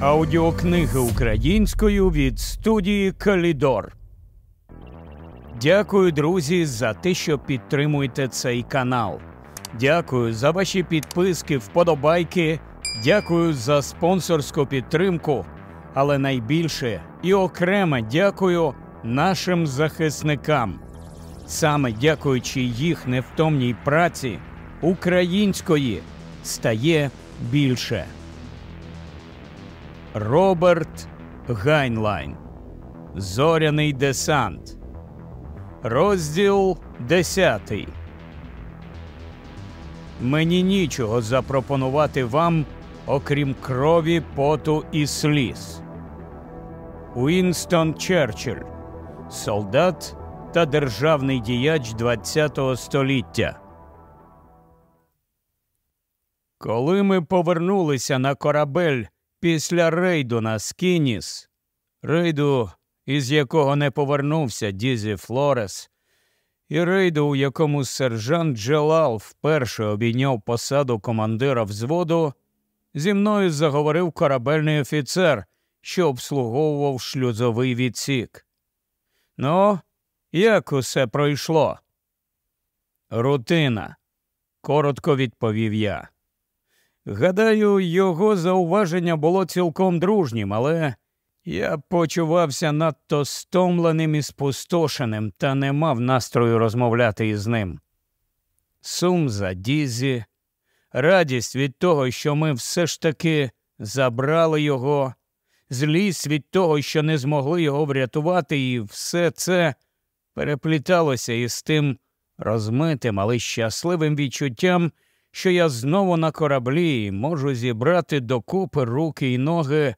Аудіокниги українською від студії Калідор. Дякую, друзі, за те, що підтримуєте цей канал. Дякую за ваші підписки, вподобайки. Дякую за спонсорську підтримку. Але найбільше і окремо дякую нашим захисникам. Саме дякуючи їх невтомній праці, української стає більше. Роберт Гайнлайн. Зоряний десант. Розділ 10. Мені нічого запропонувати вам, окрім крові, поту і сліз. Уінстон Черчилль. Солдат та державний діяч ХХ століття. Коли ми повернулися на корабель після рейду на Скініс, рейду, із якого не повернувся Дізі Флорес, і рейду, у якому сержант Джелал вперше обійняв посаду командира взводу, зі мною заговорив корабельний офіцер, що обслуговував шлюзовий відсік. Ну, як усе пройшло? Рутина, коротко відповів я. Гадаю, його зауваження було цілком дружнім, але я почувався надто стомленим і спустошеним та не мав настрою розмовляти із ним. Сум за Дізі, радість від того, що ми все ж таки забрали його, злість від того, що не змогли його врятувати, і все це перепліталося із тим розмитим, але щасливим відчуттям що я знову на кораблі і можу зібрати докупи руки і ноги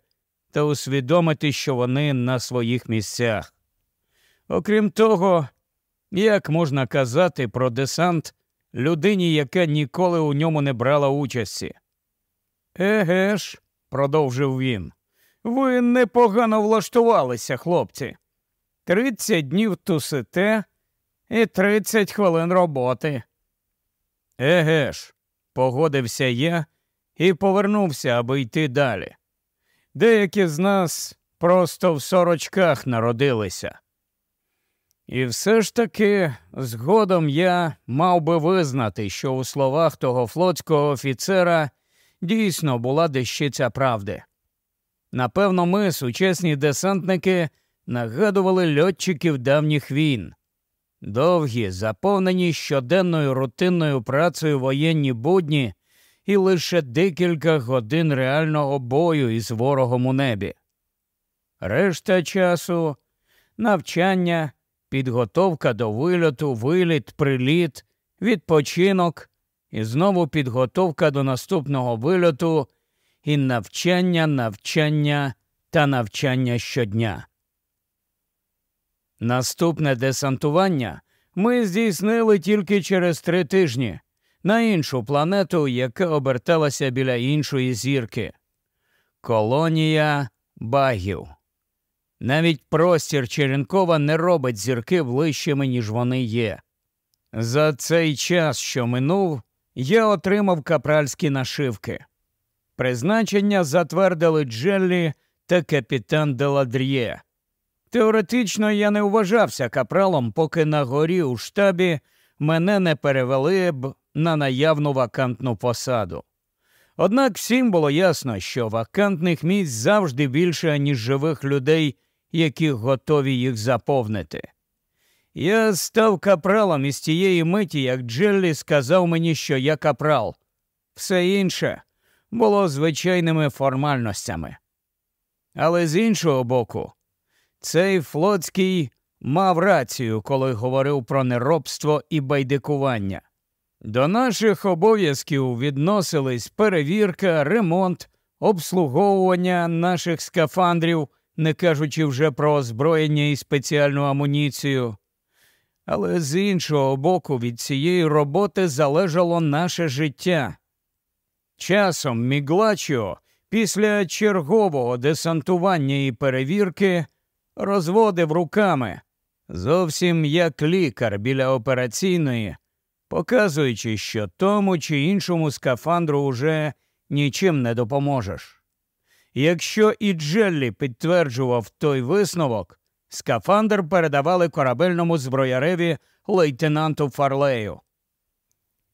та усвідомити, що вони на своїх місцях. Окрім того, як можна казати про десант людині, яка ніколи у ньому не брала участі? Еге ж, продовжив він, ви непогано влаштувалися, хлопці. Тридцять днів тусите і тридцять хвилин роботи. Еге ж, Погодився я і повернувся, аби йти далі. Деякі з нас просто в сорочках народилися. І все ж таки, згодом я мав би визнати, що у словах того флотського офіцера дійсно була дещиця правди. Напевно, ми, сучасні десантники, нагадували льотчиків давніх війн. Довгі, заповнені щоденною рутинною працею воєнні будні і лише декілька годин реального бою із ворогом у небі. Решта часу навчання, підготовка до вильоту, виліт, приліт, відпочинок і знову підготовка до наступного вильоту і навчання, навчання та навчання щодня. Наступне десантування ми здійснили тільки через три тижні на іншу планету, яка оберталася біля іншої зірки. Колонія багів. Навіть простір Черенкова не робить зірки ближчими, ніж вони є. За цей час, що минув, я отримав капральські нашивки. Призначення затвердили Джеллі та капітан Деладр'є. Теоретично я не вважався капралом, поки на горі у штабі мене не перевели б на наявну вакантну посаду. Однак всім було ясно, що вакантних місць завжди більше, ніж живих людей, які готові їх заповнити. Я став капралом із тієї миті, як Джеллі сказав мені, що я капрал. Все інше було звичайними формальностями. Але з іншого боку, цей флотський мав рацію, коли говорив про неробство і байдикування. До наших обов'язків відносились перевірка, ремонт, обслуговування наших скафандрів, не кажучи вже про озброєння і спеціальну амуніцію. Але з іншого боку, від цієї роботи залежало наше життя. Часом Міглачо після чергового десантування і перевірки розводив руками, зовсім як лікар біля операційної, показуючи, що тому чи іншому скафандру уже нічим не допоможеш. Якщо і Джеллі підтверджував той висновок, скафандр передавали корабельному зброяреві лейтенанту Фарлею.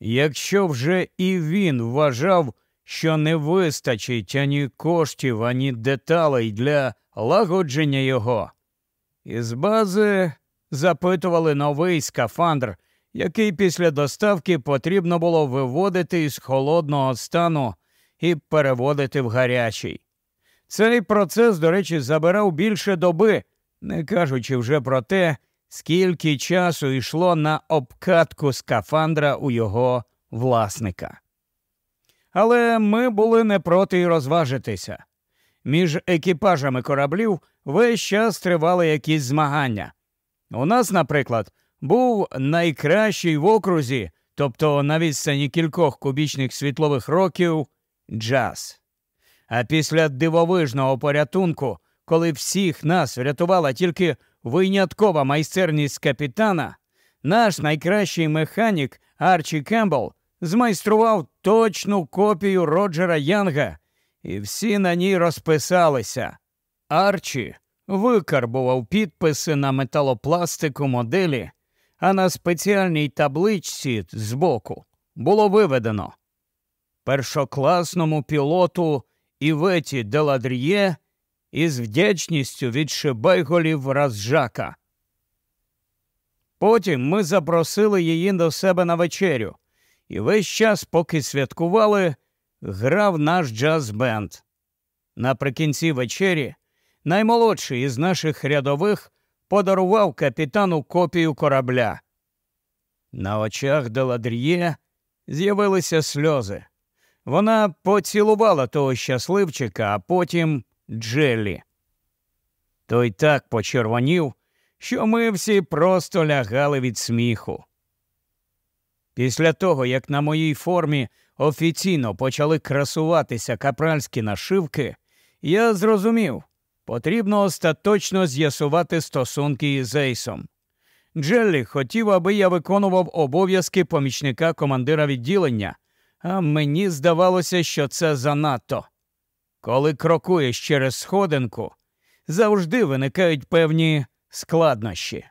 Якщо вже і він вважав, що не вистачить ані коштів, ані деталей для лагодження його, із бази запитували новий скафандр, який після доставки потрібно було виводити із холодного стану і переводити в гарячий. Цей процес, до речі, забирав більше доби, не кажучи вже про те, скільки часу йшло на обкатку скафандра у його власника. Але ми були не проти й розважитися. Між екіпажами кораблів весь час тривали якісь змагання. У нас, наприклад, був найкращий в окрузі, тобто на відстані кількох кубічних світлових років, джаз. А після дивовижного порятунку, коли всіх нас врятувала тільки виняткова майстерність капітана, наш найкращий механік Арчі Кембл змайстрував точну копію Роджера Янга, і всі на ній розписалися. Арчі викарбував підписи на металопластику моделі, а на спеціальній табличці збоку було виведено першокласному пілоту Іветі Деладріє із вдячністю від шибайголів Разжака. Потім ми запросили її до себе на вечерю, і весь час, поки святкували, грав наш джаз-бенд. Наприкінці вечері наймолодший із наших рядових подарував капітану копію корабля. На очах Деладріє з'явилися сльози. Вона поцілувала того щасливчика, а потім Джеллі. Той так почервонів, що ми всі просто лягали від сміху. Після того, як на моїй формі офіційно почали красуватися капральські нашивки, я зрозумів, потрібно остаточно з'ясувати стосунки із Ейсом. Джеллі хотів, аби я виконував обов'язки помічника командира відділення, а мені здавалося, що це занадто. Коли крокуєш через сходинку, завжди виникають певні складнощі.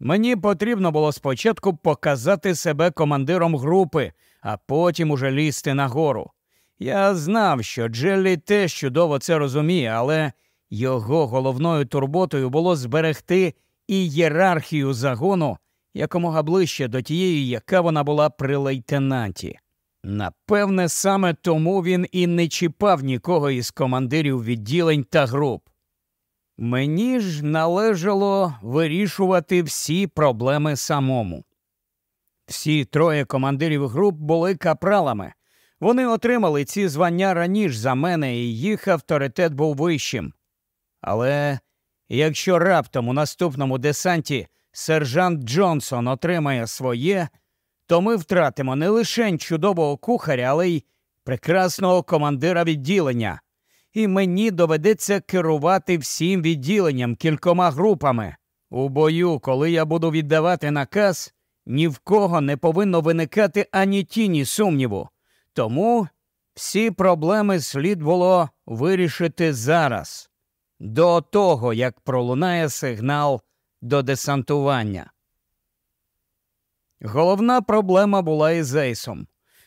Мені потрібно було спочатку показати себе командиром групи, а потім уже лізти нагору. Я знав, що Джеллі теж чудово це розуміє, але його головною турботою було зберегти і єрархію загону якомога ближче до тієї, яка вона була при лейтенанті. Напевне, саме тому він і не чіпав нікого із командирів відділень та груп. Мені ж належало вирішувати всі проблеми самому. Всі троє командирів груп були капралами. Вони отримали ці звання раніше за мене, і їх авторитет був вищим. Але якщо раптом у наступному десанті сержант Джонсон отримає своє, то ми втратимо не лише чудового кухаря, але й прекрасного командира відділення. І мені доведеться керувати всім відділенням кількома групами. У бою, коли я буду віддавати наказ, ні в кого не повинно виникати ані тіні сумніву. Тому всі проблеми слід було вирішити зараз, до того, як пролунає сигнал до десантування. Головна проблема була із Ейсом.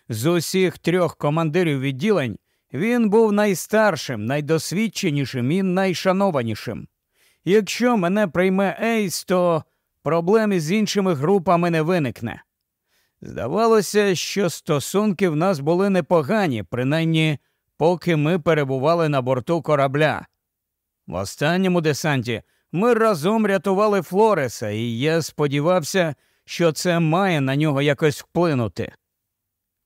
З усіх трьох командирів відділень він був найстаршим, найдосвідченішим і найшанованішим. Якщо мене прийме Ейс, то проблем із іншими групами не виникне. Здавалося, що стосунки в нас були непогані, принаймні поки ми перебували на борту корабля. В останньому десанті ми разом рятували Флореса, і я сподівався, що це має на нього якось вплинути.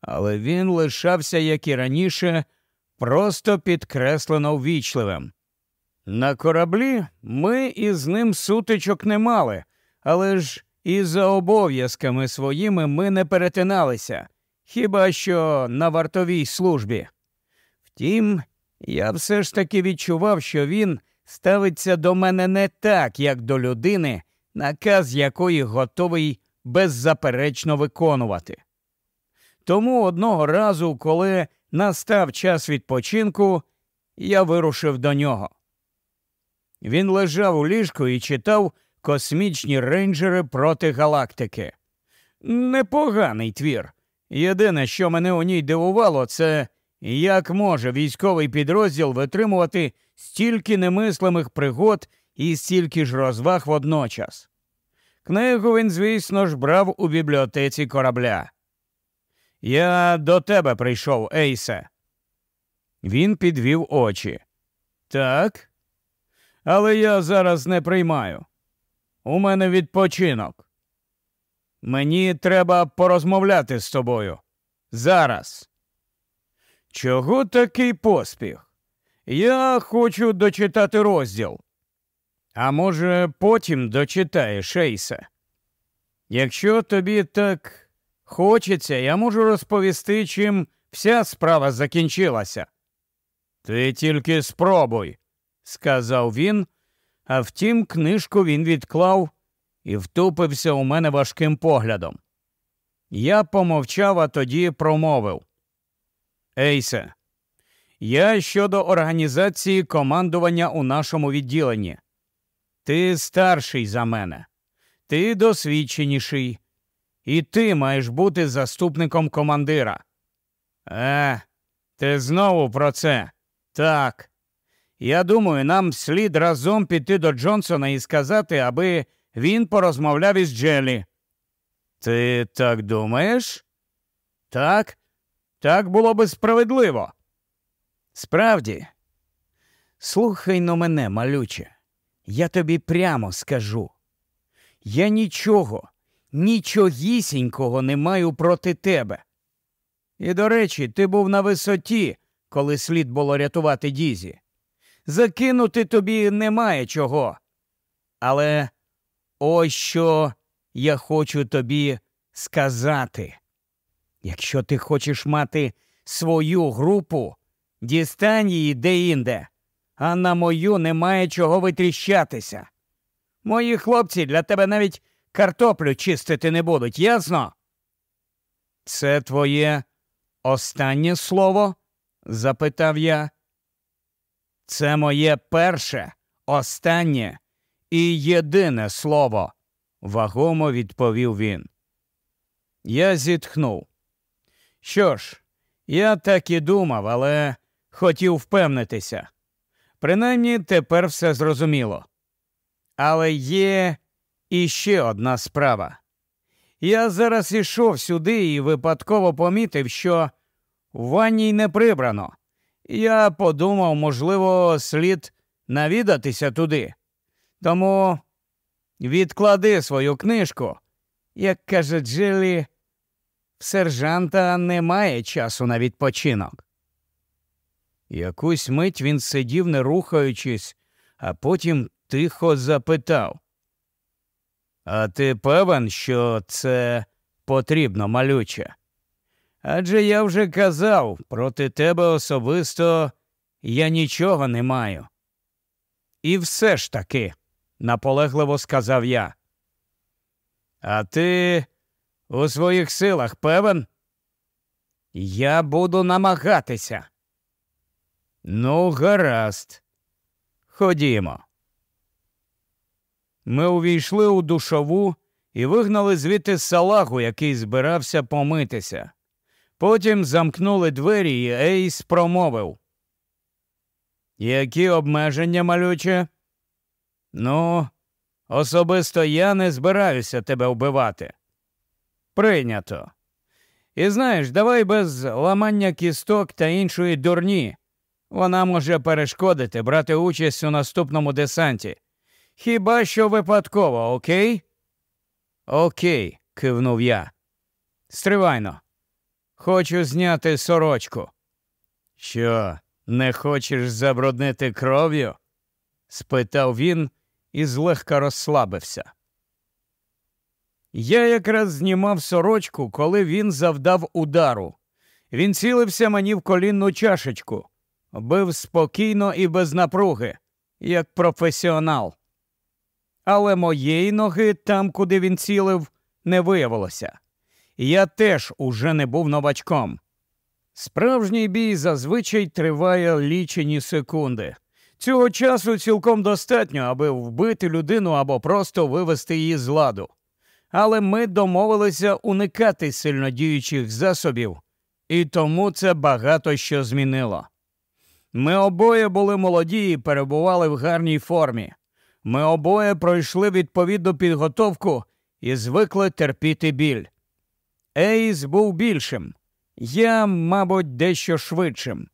Але він лишався, як і раніше, просто підкреслено ввічливим. На кораблі ми із ним сутичок не мали, але ж і за обов'язками своїми ми не перетиналися, хіба що на вартовій службі. Втім, я все ж таки відчував, що він ставиться до мене не так, як до людини, наказ якої готовий беззаперечно виконувати. Тому одного разу, коли настав час відпочинку, я вирушив до нього. Він лежав у ліжку і читав космічні рейнджери проти галактики. Непоганий твір. Єдине, що мене у ній дивувало, це як може військовий підрозділ витримувати стільки немислимих пригод і стільки ж розваг водночас. Книгу він, звісно ж, брав у бібліотеці корабля. Я до тебе прийшов, Ейсе. Він підвів очі. Так. Але я зараз не приймаю. У мене відпочинок. Мені треба порозмовляти з тобою. Зараз. Чого такий поспіх? Я хочу дочитати розділ. А може, потім дочитаєш, Ейсе? Якщо тобі так хочеться, я можу розповісти, чим вся справа закінчилася. Ти тільки спробуй, сказав він, а втім, книжку він відклав і втупився у мене важким поглядом. Я помовчав, а тоді промовив. Ейсе, я щодо організації командування у нашому відділенні. Ти старший за мене, ти досвідченіший, і ти маєш бути заступником командира. Е, ти знову про це? Так. Я думаю, нам слід разом піти до Джонсона і сказати, аби він порозмовляв із Джелі. Ти так думаєш? Так, так було би справедливо. Справді, слухай но мене, малюче, я тобі прямо скажу. Я нічого, нічогісінького не маю проти тебе. І, до речі, ти був на висоті, коли слід було рятувати Дізі. Закинути тобі немає чого. Але ось що я хочу тобі сказати. Якщо ти хочеш мати свою групу, дістань її де-інде, а на мою немає чого витріщатися. Мої хлопці для тебе навіть картоплю чистити не будуть, ясно? Це твоє останнє слово? запитав я. Це моє перше, останнє і єдине слово, вагомо відповів він. Я зітхнув. Що ж, я так і думав, але хотів впевнитися. Принаймні тепер все зрозуміло. Але є іще одна справа. Я зараз ішов сюди і випадково помітив, що в ванній не прибрано. Я подумав, можливо, слід навідатися туди. Тому відклади свою книжку, як каже Джилі, в сержанта немає часу на відпочинок. Якусь мить він сидів, не рухаючись, а потім тихо запитав. А ти певен, що це потрібно, малюче? Адже я вже казав, проти тебе особисто я нічого не маю. І все ж таки, наполегливо сказав я. А ти у своїх силах певен? Я буду намагатися. Ну, гаразд. Ходімо. Ми увійшли у душову і вигнали звідти салагу, який збирався помитися. Потім замкнули двері, і Ейс промовив. Які обмеження, малюче? Ну, особисто я не збираюся тебе вбивати. Прийнято. І знаєш, давай без ламання кісток та іншої дурні. Вона може перешкодити брати участь у наступному десанті. Хіба що випадково, окей? Окей, кивнув я. Стривайно. Хочу зняти сорочку. Що, не хочеш забруднити кров'ю? спитав він і злегка розслабився. Я якраз знімав сорочку, коли він завдав удару. Він цілився мені в колінну чашечку, бив спокійно і без напруги, як професіонал. Але моєї ноги там, куди він цілив, не виявилося. Я теж уже не був новачком. Справжній бій зазвичай триває лічені секунди. Цього часу цілком достатньо, аби вбити людину або просто вивести її з ладу. Але ми домовилися уникати сильнодіючих засобів, і тому це багато що змінило. Ми обоє були молоді і перебували в гарній формі. Ми обоє пройшли відповідну підготовку і звикли терпіти біль. Ейс був більшим, я, мабуть, дещо швидшим.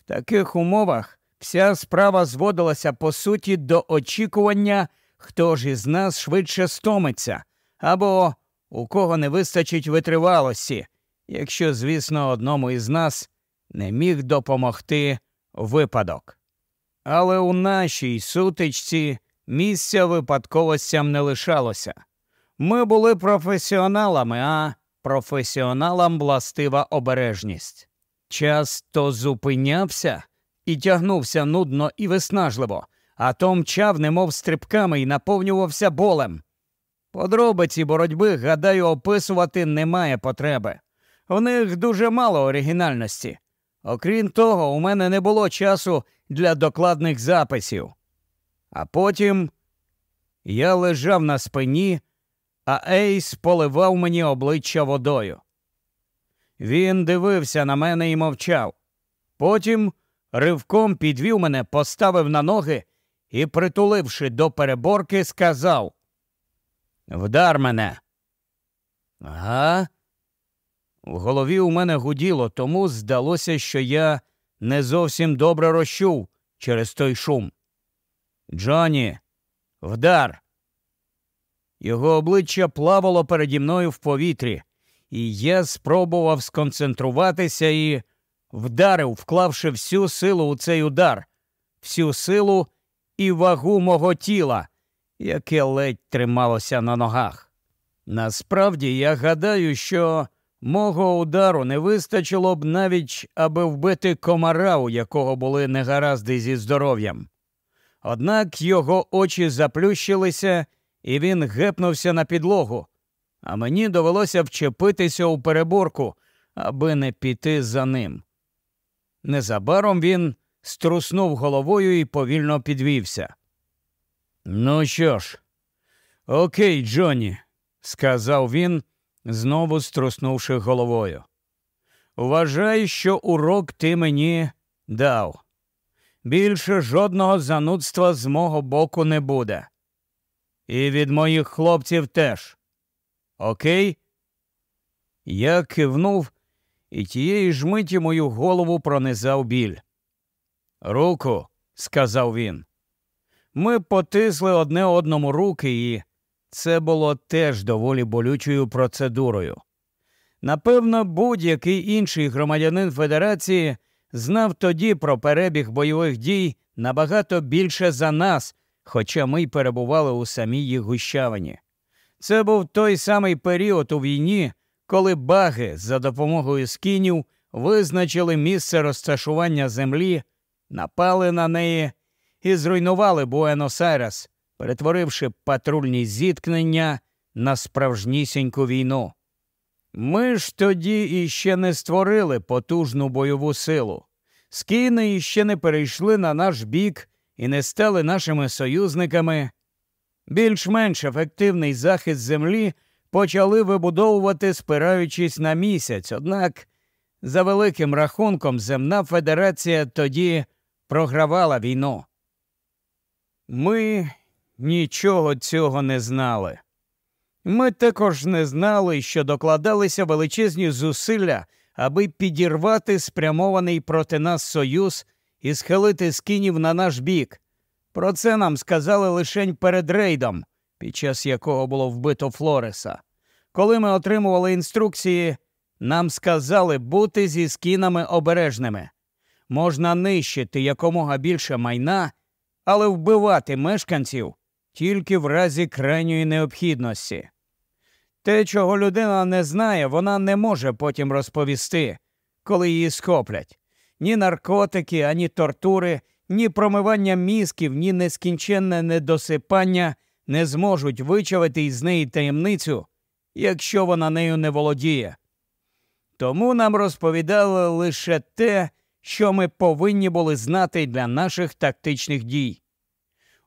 В таких умовах вся справа зводилася по суті до очікування, хто ж із нас швидше стомиться, або у кого не вистачить витривалості, якщо, звісно, одному із нас не міг допомогти випадок. Але у нашій сутичці місця випадковостям не лишалося. Ми були професіоналами, а професіоналам властива обережність. Час то зупинявся і тягнувся нудно і виснажливо, а то мчав, немов стрибками, і наповнювався болем. Подробиці боротьби, гадаю, описувати немає потреби. У них дуже мало оригінальності. Окрім того, у мене не було часу для докладних записів. А потім я лежав на спині, а Ейс поливав мені обличчя водою. Він дивився на мене і мовчав. Потім ривком підвів мене, поставив на ноги і, притуливши до переборки, сказав Вдар мене. Га? В голові у мене гуділо, тому здалося, що я не зовсім добре розчув через той шум. Джоні, вдар. Його обличчя плавало переді мною в повітрі, і я спробував сконцентруватися і вдарив, вклавши всю силу у цей удар, всю силу і вагу мого тіла, яке ледь трималося на ногах. Насправді я гадаю, що мого удару не вистачило б навіть, аби вбити комара, у якого були негаразди зі здоров'ям. Однак його очі заплющилися, і він гепнувся на підлогу, а мені довелося вчепитися у переборку, аби не піти за ним. Незабаром він струснув головою і повільно підвівся. Ну що ж, окей, Джонні, сказав він, знову струснувши головою. Вважай, що урок ти мені дав. Більше жодного занудства з мого боку не буде. І від моїх хлопців теж. Окей? Я кивнув, і тієї ж миті мою голову пронизав біль. Руку, сказав він. Ми потисли одне одному руки, і це було теж доволі болючою процедурою. Напевно, будь-який інший громадянин Федерації знав тоді про перебіг бойових дій набагато більше за нас, хоча ми й перебували у самій їх гущавині. Це був той самий період у війні, коли баги за допомогою скінів визначили місце розташування землі, напали на неї і зруйнували Буенос-Айрес, перетворивши патрульні зіткнення на справжнісіньку війну. Ми ж тоді іще не створили потужну бойову силу. Скіни іще не перейшли на наш бік і не стали нашими союзниками. Більш-менш ефективний захист землі почали вибудовувати, спираючись на місяць, однак, за великим рахунком, Земна Федерація тоді програвала війну. Ми нічого цього не знали. Ми також не знали, що докладалися величезні зусилля, аби підірвати спрямований проти нас союз і схилити скінів на наш бік. Про це нам сказали лише перед рейдом, під час якого було вбито Флореса. Коли ми отримували інструкції, нам сказали бути зі скінами обережними. Можна нищити якомога більше майна, але вбивати мешканців тільки в разі крайньої необхідності. Те, чого людина не знає, вона не може потім розповісти, коли її схоплять. Ні наркотики, ані тортури, ні промивання мізків, ні нескінченне недосипання не зможуть вичавити із неї таємницю, якщо вона нею не володіє. Тому нам розповідали лише те, що ми повинні були знати для наших тактичних дій.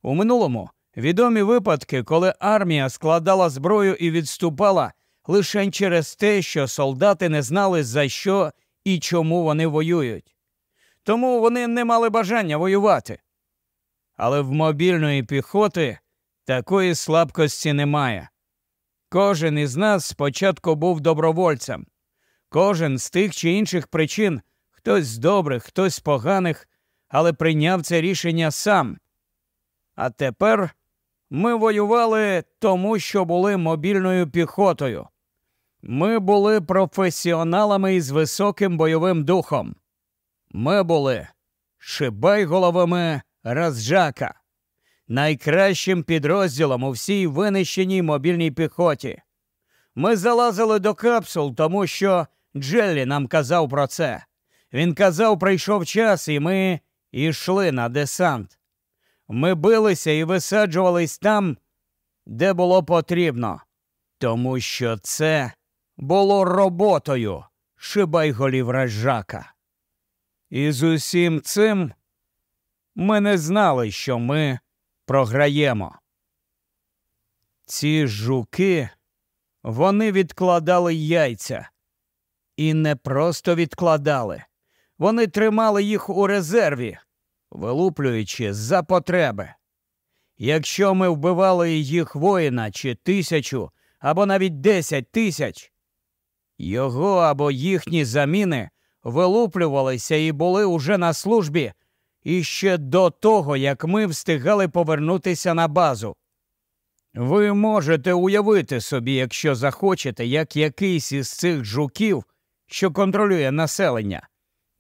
У минулому відомі випадки, коли армія складала зброю і відступала лише через те, що солдати не знали, за що і чому вони воюють. Тому вони не мали бажання воювати. Але в мобільної піхоти такої слабкості немає. Кожен із нас спочатку був добровольцем. Кожен з тих чи інших причин, хтось з добрих, хтось з поганих, але прийняв це рішення сам. А тепер ми воювали тому, що були мобільною піхотою. Ми були професіоналами із високим бойовим духом. Ми були шибайголовими Разжака, найкращим підрозділом у всій винищеній мобільній піхоті. Ми залазили до капсул, тому що Джеллі нам казав про це. Він казав, прийшов час, і ми йшли на десант. Ми билися і висаджувались там, де було потрібно, тому що це було роботою шибайголів Разжака. І з усім цим ми не знали, що ми програємо. Ці жуки вони відкладали яйця. І не просто відкладали. Вони тримали їх у резерві, вилуплюючи за потреби. Якщо ми вбивали їх воїна чи тисячу або навіть десять тисяч, його або їхні заміни вилуплювалися і були уже на службі іще до того, як ми встигали повернутися на базу. Ви можете уявити собі, якщо захочете, як якийсь із цих жуків, що контролює населення,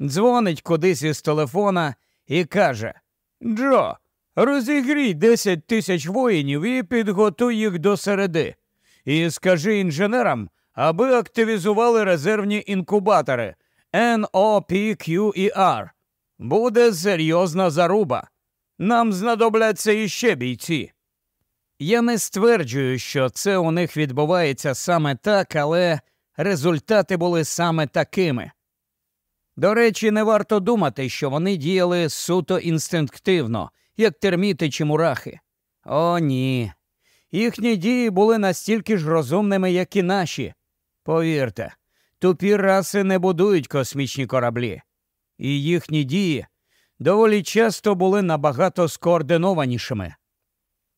дзвонить кудись із телефона і каже Джо, розігрій 10 тисяч воїнів і підготуй їх до середи. І скажи інженерам, аби активізували резервні інкубатори NOPQER. Буде серйозна заруба. Нам знадобляться іще бійці. Я не стверджую, що це у них відбувається саме так, але результати були саме такими. До речі, не варто думати, що вони діяли суто інстинктивно, як терміти чи мурахи. О, ні. Їхні дії були настільки ж розумними, як і наші. Повірте, тупі раси не будують космічні кораблі і їхні дії доволі часто були набагато скоординованішими.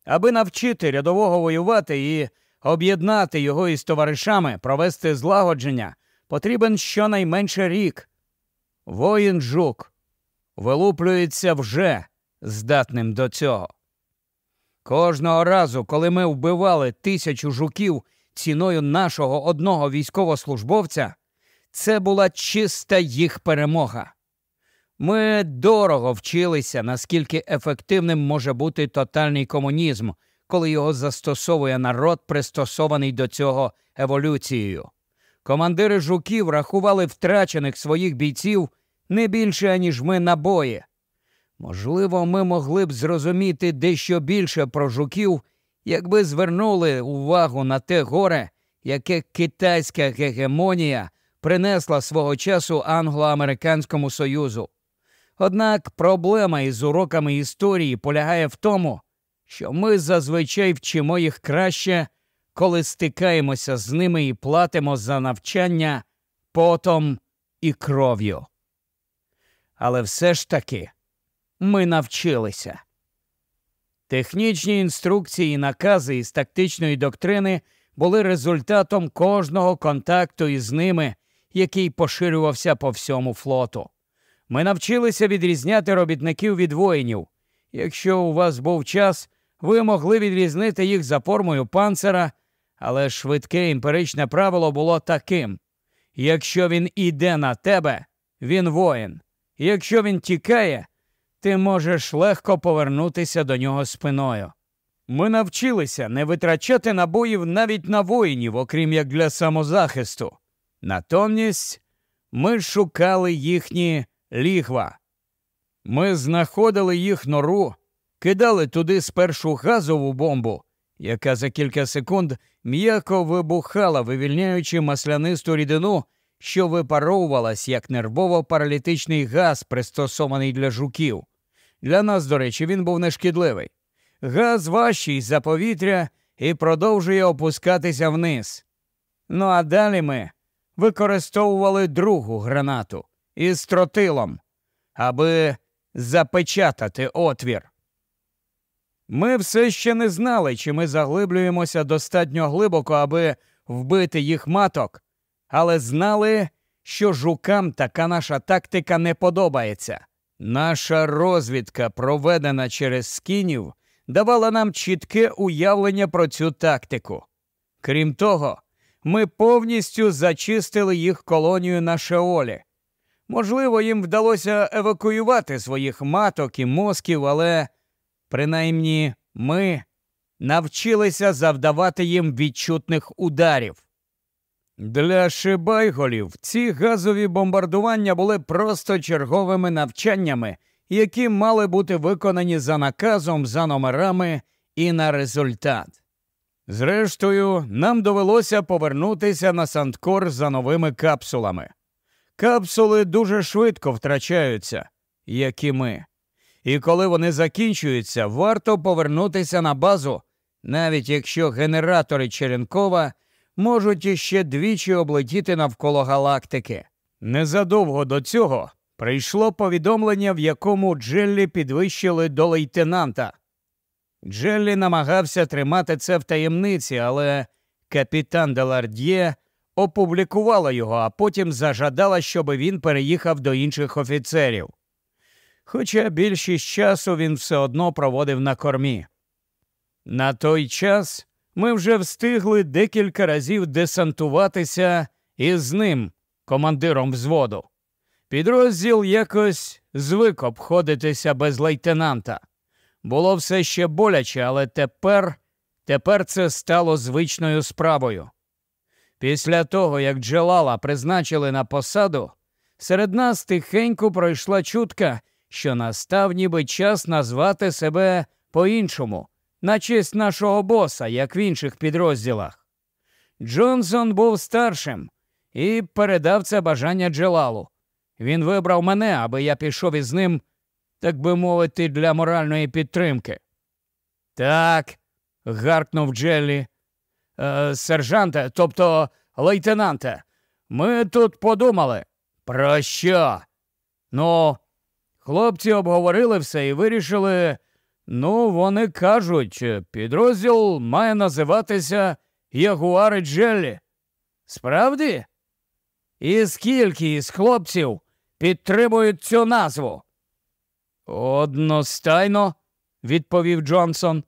Аби навчити рядового воювати і об'єднати його із товаришами, провести злагодження, потрібен щонайменше рік. Воїн жук вилуплюється вже здатним до цього. Кожного разу, коли ми вбивали тисячу жуків ціною нашого одного військовослужбовця, це була чиста їх перемога. Ми дорого вчилися, наскільки ефективним може бути тотальний комунізм, коли його застосовує народ, пристосований до цього еволюцією. Командири жуків рахували втрачених своїх бійців не більше, аніж ми набої. Можливо, ми могли б зрозуміти дещо більше про жуків, якби звернули увагу на те горе, яке китайська гегемонія принесла свого часу англо-американському союзу. Однак проблема із уроками історії полягає в тому, що ми зазвичай вчимо їх краще, коли стикаємося з ними і платимо за навчання потом і кров'ю. Але все ж таки ми навчилися. Технічні інструкції і накази із тактичної доктрини були результатом кожного контакту із ними, який поширювався по всьому флоту. Ми навчилися відрізняти робітників від воїнів. Якщо у вас був час, ви могли відрізнити їх за формою панцера, але швидке імперичне правило було таким: якщо він іде на тебе, він воїн. Якщо він тікає, ти можеш легко повернутися до нього спиною. Ми навчилися не витрачати набоїв навіть на воїнів, окрім як для самозахисту. Натомість ми шукали їхні лігва. Ми знаходили їх нору, кидали туди спершу газову бомбу, яка за кілька секунд м'яко вибухала, вивільняючи маслянисту рідину, що випаровувалась як нервово-паралітичний газ, пристосований для жуків. Для нас, до речі, він був нешкідливий. Газ важчий за повітря і продовжує опускатися вниз. Ну а далі ми використовували другу гранату із тротилом, аби запечатати отвір. Ми все ще не знали, чи ми заглиблюємося достатньо глибоко, аби вбити їх маток, але знали, що жукам така наша тактика не подобається. Наша розвідка, проведена через скінів, давала нам чітке уявлення про цю тактику. Крім того, ми повністю зачистили їх колонію на Шеолі. Можливо, їм вдалося евакуювати своїх маток і мозків, але принаймні ми навчилися завдавати їм відчутних ударів. Для шибайголів ці газові бомбардування були просто черговими навчаннями, які мали бути виконані за наказом, за номерами і на результат. Зрештою, нам довелося повернутися на Санткор за новими капсулами. Капсули дуже швидко втрачаються, як і ми. І коли вони закінчуються, варто повернутися на базу, навіть якщо генератори Черенкова можуть іще двічі облетіти навколо галактики. Незадовго до цього прийшло повідомлення, в якому Джеллі підвищили до лейтенанта. Джеллі намагався тримати це в таємниці, але капітан Делард'є опублікувала його, а потім зажадала, щоб він переїхав до інших офіцерів. Хоча більшість часу він все одно проводив на кормі. На той час ми вже встигли декілька разів десантуватися із ним, командиром взводу. Підрозділ якось звик обходитися без лейтенанта. Було все ще боляче, але тепер, тепер це стало звичною справою. Після того, як Джелала призначили на посаду, серед нас тихенько пройшла чутка, що настав ніби час назвати себе по-іншому, на честь нашого боса, як в інших підрозділах. Джонсон був старшим і передав це бажання Джелалу. Він вибрав мене, аби я пішов із ним, так би мовити, для моральної підтримки. Так, гаркнув Джеллі. Е, сержанте, тобто лейтенанте, ми тут подумали. Про що? Ну, хлопці обговорили все і вирішили. Ну, вони кажуть, підрозділ має називатися Ягуари Джеллі. Справді? І скільки із хлопців підтримують цю назву? Одностайно, відповів Джонсон.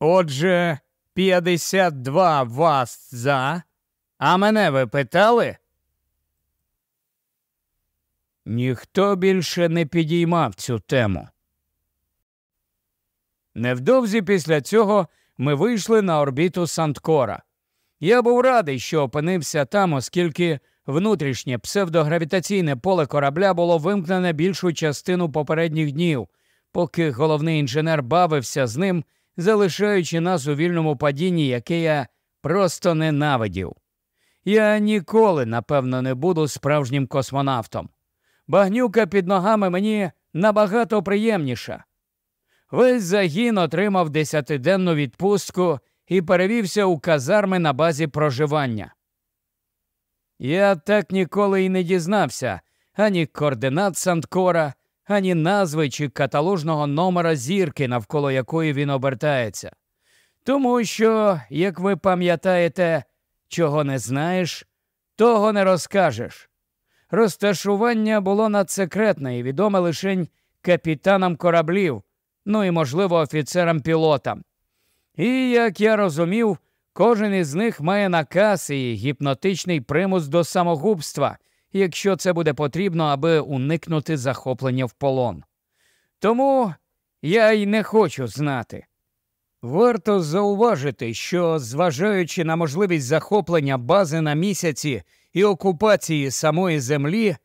Отже, 52 вас за. А мене ви питали? Ніхто більше не підіймав цю тему. Невдовзі після цього ми вийшли на орбіту Санткора. Я був радий, що опинився там, оскільки внутрішнє псевдогравітаційне поле корабля було вимкнене більшу частину попередніх днів, поки головний інженер бавився з ним, залишаючи нас у вільному падінні, яке я просто ненавидів. Я ніколи, напевно, не буду справжнім космонавтом. Багнюка під ногами мені набагато приємніша. Весь загін отримав десятиденну відпустку і перевівся у казарми на базі проживання. Я так ніколи й не дізнався ані координат Санткора, ані назви чи каталожного номера зірки, навколо якої він обертається. Тому що, як ви пам'ятаєте, чого не знаєш, того не розкажеш. Розташування було надсекретне і відоме лише капітанам кораблів, ну і, можливо, офіцерам-пілотам. І, як я розумів, кожен із них має наказ і гіпнотичний примус до самогубства, якщо це буде потрібно, аби уникнути захоплення в полон. Тому я й не хочу знати. Варто зауважити, що, зважаючи на можливість захоплення бази на місяці і окупації самої землі,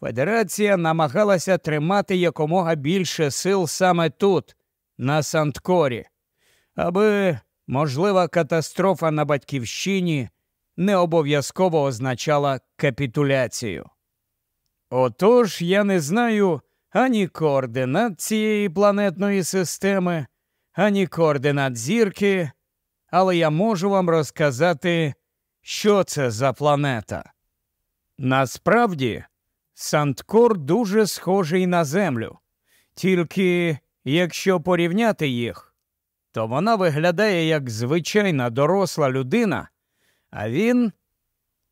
Федерація намагалася тримати якомога більше сил саме тут, на Санткорі, аби можлива катастрофа на батьківщині не обов'язково означала капітуляцію. Отож я не знаю ані координат цієї планетної системи, ані координат зірки, але я можу вам розказати, що це за планета. Насправді, Санткор дуже схожий на Землю, тільки якщо порівняти їх, то вона виглядає як звичайна доросла людина, а він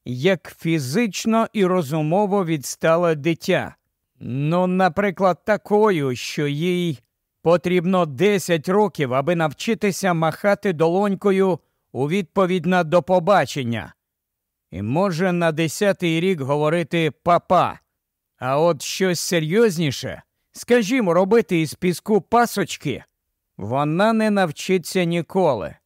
як фізично і розумово відстале дитя. Ну, наприклад, такою, що їй потрібно 10 років, аби навчитися махати долонькою у відповідь на до побачення. І може на десятий рік говорити папа. А от щось серйозніше, скажімо, робити із піску пасочки, вона не навчиться ніколи.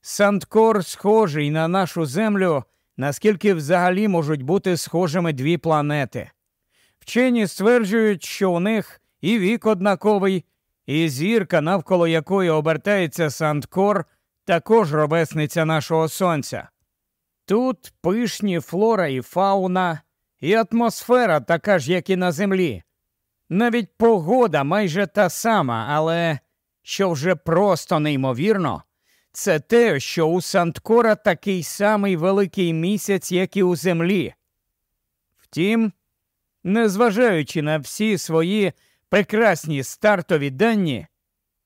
Санткор схожий на нашу землю, наскільки взагалі можуть бути схожими дві планети. Вчені стверджують, що у них і вік однаковий, і зірка, навколо якої обертається Санткор, також ровесниця нашого сонця. Тут пишні флора і фауна, і атмосфера така ж, як і на землі. Навіть погода майже та сама, але що вже просто неймовірно, це те, що у Санткора такий самий великий місяць, як і у землі. Втім, незважаючи на всі свої прекрасні стартові дані,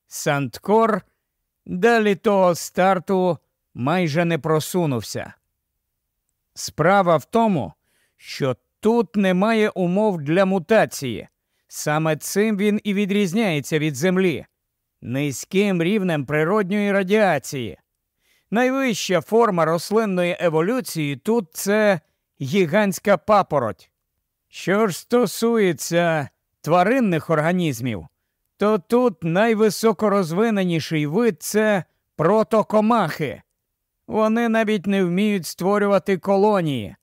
Санткор далі того старту майже не просунувся. Справа в тому, що тут немає умов для мутації. Саме цим він і відрізняється від Землі низьким рівнем природньої радіації. Найвища форма рослинної еволюції тут це гігантська папороть. Що ж стосується тваринних організмів, то тут найвисокорозвиненіший вид це протокомахи. Вони навіть не вміють створювати колонії.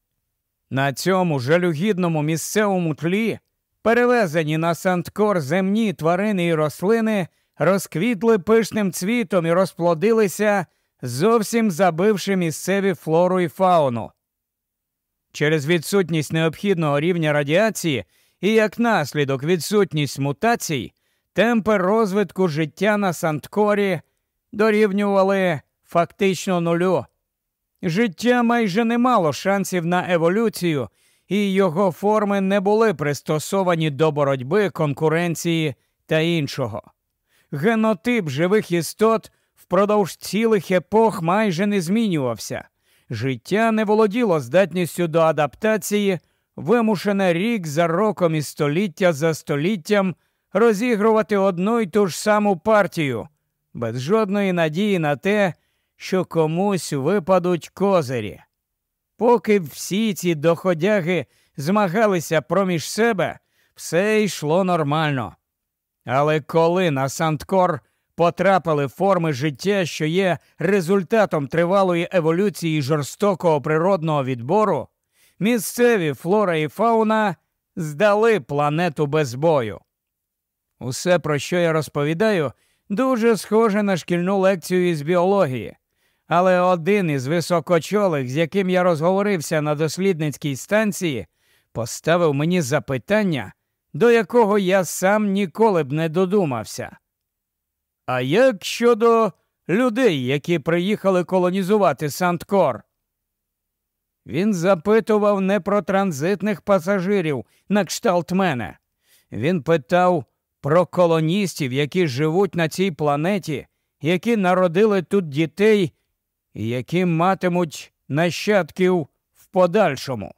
На цьому жалюгідному місцевому тлі перевезені на Санткор земні тварини і рослини розквітли пишним цвітом і розплодилися, зовсім забивши місцеві флору і фауну. Через відсутність необхідного рівня радіації і як наслідок відсутність мутацій, темпи розвитку життя на Санткорі дорівнювали фактично нулю. Життя майже не мало шансів на еволюцію, і його форми не були пристосовані до боротьби, конкуренції та іншого. Генотип живих істот впродовж цілих епох майже не змінювався. Життя не володіло здатністю до адаптації, вимушене рік за роком і століття за століттям розігрувати одну й ту ж саму партію, без жодної надії на те, що комусь випадуть козирі. Поки всі ці доходяги змагалися проміж себе, все йшло нормально. Але коли на Санткор потрапили форми життя, що є результатом тривалої еволюції жорстокого природного відбору, місцеві флора і фауна здали планету без бою. Усе, про що я розповідаю, дуже схоже на шкільну лекцію із біології. Але один із високочолих, з яким я розговорився на дослідницькій станції, поставив мені запитання, до якого я сам ніколи б не додумався. А як щодо людей, які приїхали колонізувати Санткор? Він запитував не про транзитних пасажирів на кшталт мене. Він питав про колоністів, які живуть на цій планеті, які народили тут дітей і які матимуть нащадків в подальшому.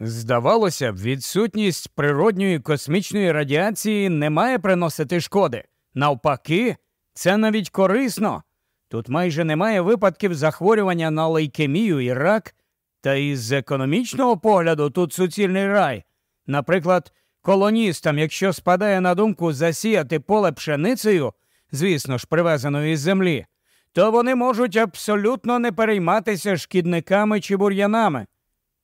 Здавалося б, відсутність природньої космічної радіації не має приносити шкоди. Навпаки, це навіть корисно. Тут майже немає випадків захворювання на лейкемію і рак, та із економічного погляду тут суцільний рай. Наприклад, колоністам, якщо спадає на думку засіяти поле пшеницею, звісно ж, привезеною із землі, то вони можуть абсолютно не перейматися шкідниками чи бур'янами.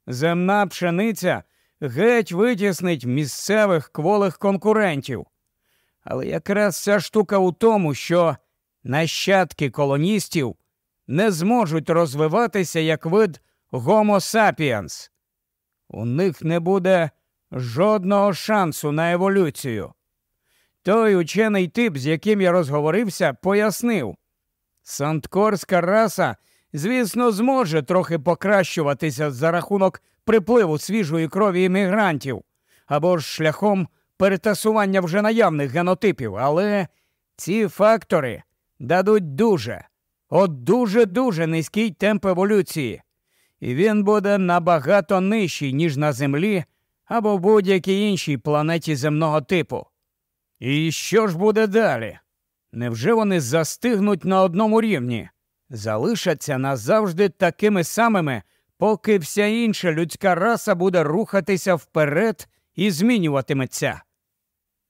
Земна пшениця геть витіснить місцевих кволих конкурентів. Але якраз ця штука у тому, що нащадки колоністів не зможуть розвиватися як вид Homo sapiens. У них не буде жодного шансу на еволюцію. Той учений тип, з яким я розговорився, пояснив Санткорська раса, звісно, зможе трохи покращуватися за рахунок припливу свіжої крові іммігрантів або ж шляхом перетасування вже наявних генотипів, але ці фактори дадуть дуже, от дуже-дуже низький темп еволюції, і він буде набагато нижчий, ніж на Землі або будь-якій іншій планеті земного типу. І що ж буде далі? Невже вони застигнуть на одному рівні, залишаться назавжди такими самими, поки вся інша людська раса буде рухатися вперед і змінюватиметься?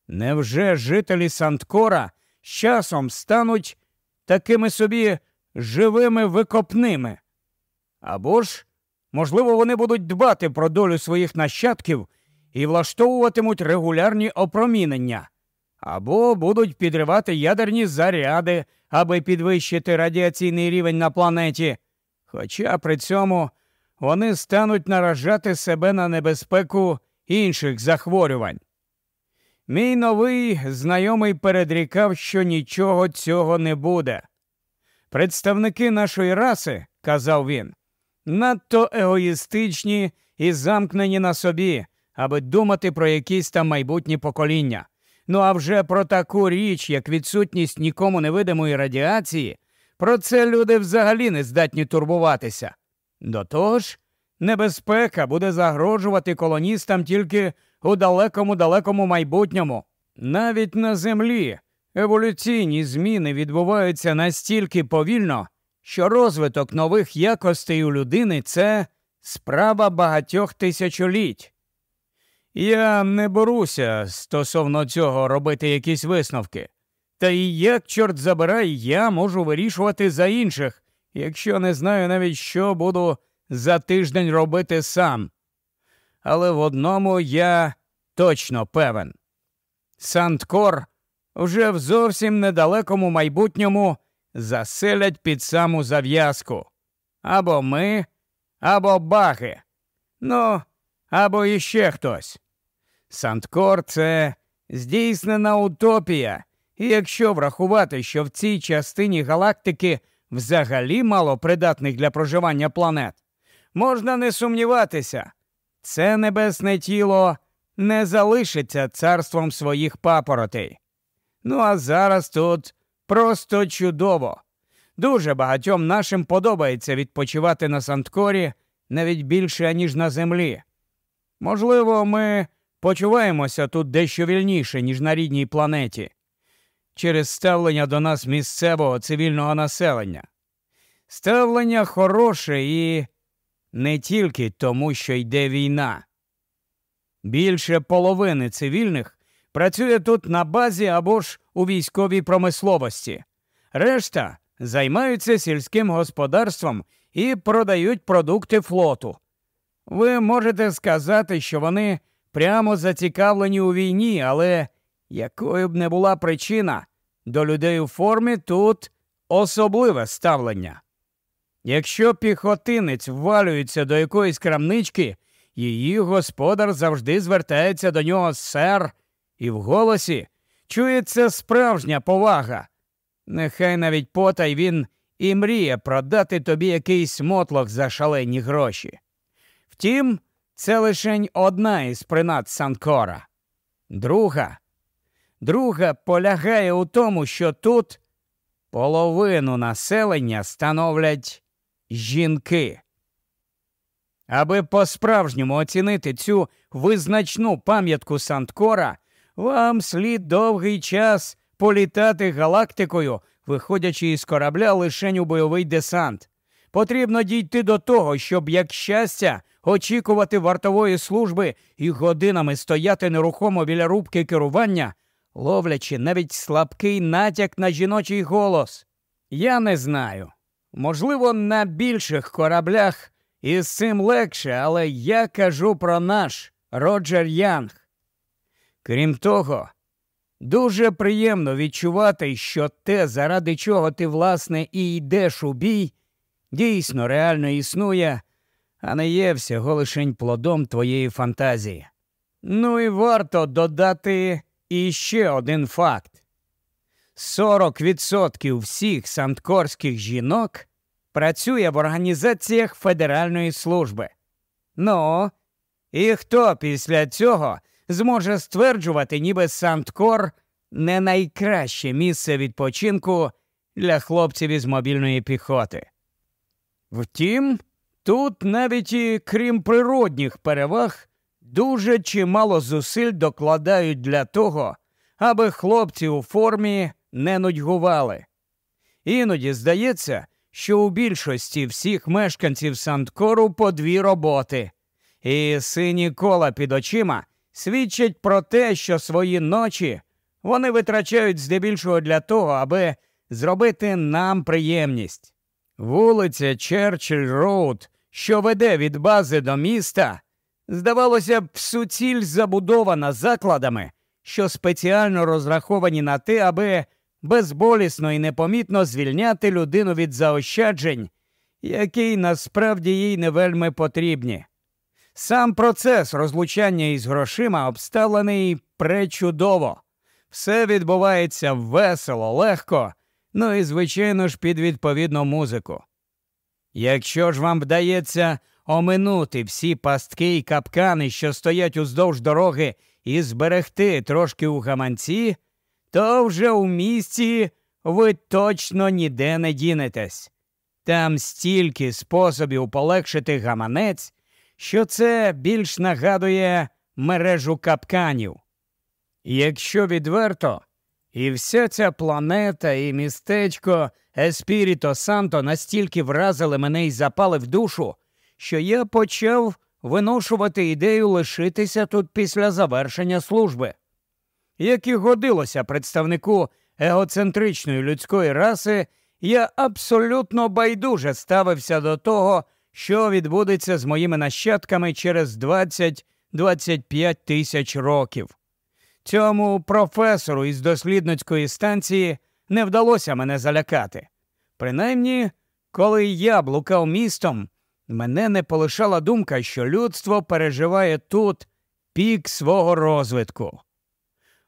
Невже жителі Санткора з часом стануть такими собі живими викопними? Або ж, можливо, вони будуть дбати про долю своїх нащадків і влаштовуватимуть регулярні опромінення, або будуть підривати ядерні заряди, аби підвищити радіаційний рівень на планеті. Хоча при цьому вони стануть наражати себе на небезпеку інших захворювань. Мій новий знайомий передрікав, що нічого цього не буде. Представники нашої раси, казав він, надто егоїстичні і замкнені на собі, аби думати про якісь там майбутні покоління. Ну а вже про таку річ, як відсутність нікому невидимої радіації, про це люди взагалі не здатні турбуватися. До того ж, небезпека буде загрожувати колоністам тільки у далекому далекому майбутньому. Навіть на землі еволюційні зміни відбуваються настільки повільно, що розвиток нових якостей у людини це справа багатьох тисячоліть. Я не боруся стосовно цього робити якісь висновки. Та і як, чорт забирай, я можу вирішувати за інших, якщо не знаю навіть, що буду за тиждень робити сам. Але в одному я точно певен. Санткор вже в зовсім недалекому майбутньому заселять під саму зав'язку. Або ми, або баги. Ну, або іще хтось. Санткор це здійснена утопія, і якщо врахувати, що в цій частині галактики взагалі мало придатних для проживання планет, можна не сумніватися, це небесне тіло не залишиться царством своїх папоротей. Ну а зараз тут просто чудово. Дуже багатьом нашим подобається відпочивати на Санткорі навіть більше, ніж на землі. Можливо, ми почуваємося тут дещо вільніше, ніж на рідній планеті, через ставлення до нас місцевого цивільного населення. Ставлення хороше і не тільки тому, що йде війна. Більше половини цивільних працює тут на базі або ж у військовій промисловості. Решта займаються сільським господарством і продають продукти флоту. Ви можете сказати, що вони прямо зацікавлені у війні, але якою б не була причина, до людей у формі тут особливе ставлення. Якщо піхотинець ввалюється до якоїсь крамнички, її господар завжди звертається до нього сер, і в голосі чується справжня повага. Нехай навіть потай він і мріє продати тобі якийсь мотлох за шалені гроші. Втім, це лише одна із принад Санкора. Друга. Друга полягає у тому, що тут половину населення становлять жінки. Аби по-справжньому оцінити цю визначну пам'ятку Санткора, вам слід довгий час політати галактикою, виходячи із корабля лишень у бойовий десант. Потрібно дійти до того, щоб, як щастя, очікувати вартової служби і годинами стояти нерухомо біля рубки керування, ловлячи навіть слабкий натяк на жіночий голос. Я не знаю. Можливо, на більших кораблях із цим легше, але я кажу про наш Роджер Янг. Крім того, дуже приємно відчувати, що те, заради чого ти, власне, і йдеш у бій, дійсно реально існує, а не є всього лишень плодом твоєї фантазії. Ну і варто додати іще один факт: 40% всіх санткорських жінок працює в організаціях Федеральної служби. Ну, і хто після цього зможе стверджувати, ніби Санткор не найкраще місце відпочинку для хлопців із мобільної піхоти? Втім, тут навіть і крім природних переваг дуже чимало зусиль докладають для того, аби хлопці у формі не нудьгували. Іноді здається, що у більшості всіх мешканців Санткору по дві роботи, і сині кола під очима свідчать про те, що свої ночі вони витрачають здебільшого для того, аби зробити нам приємність. Вулиця Черчилль Роуд, що веде від бази до міста, здавалося б, суціль забудована закладами, що спеціально розраховані на те, аби безболісно і непомітно звільняти людину від заощаджень, які насправді їй не вельми потрібні. Сам процес розлучання із грошима обставлений пречудово. Все відбувається весело, легко, ну і, звичайно ж, під відповідну музику. Якщо ж вам вдається оминути всі пастки й капкани, що стоять уздовж дороги, і зберегти трошки у гаманці, то вже у місті ви точно ніде не дінетесь. Там стільки способів полегшити гаманець, що це більш нагадує мережу капканів. Якщо відверто, і вся ця планета і містечко Еспіріто Санто настільки вразили мене і запали в душу, що я почав виношувати ідею лишитися тут після завершення служби. Як і годилося представнику егоцентричної людської раси, я абсолютно байдуже ставився до того, що відбудеться з моїми нащадками через 20-25 тисяч років. Цьому професору із дослідницької станції не вдалося мене залякати. Принаймні, коли я блукав містом, мене не полишала думка, що людство переживає тут пік свого розвитку.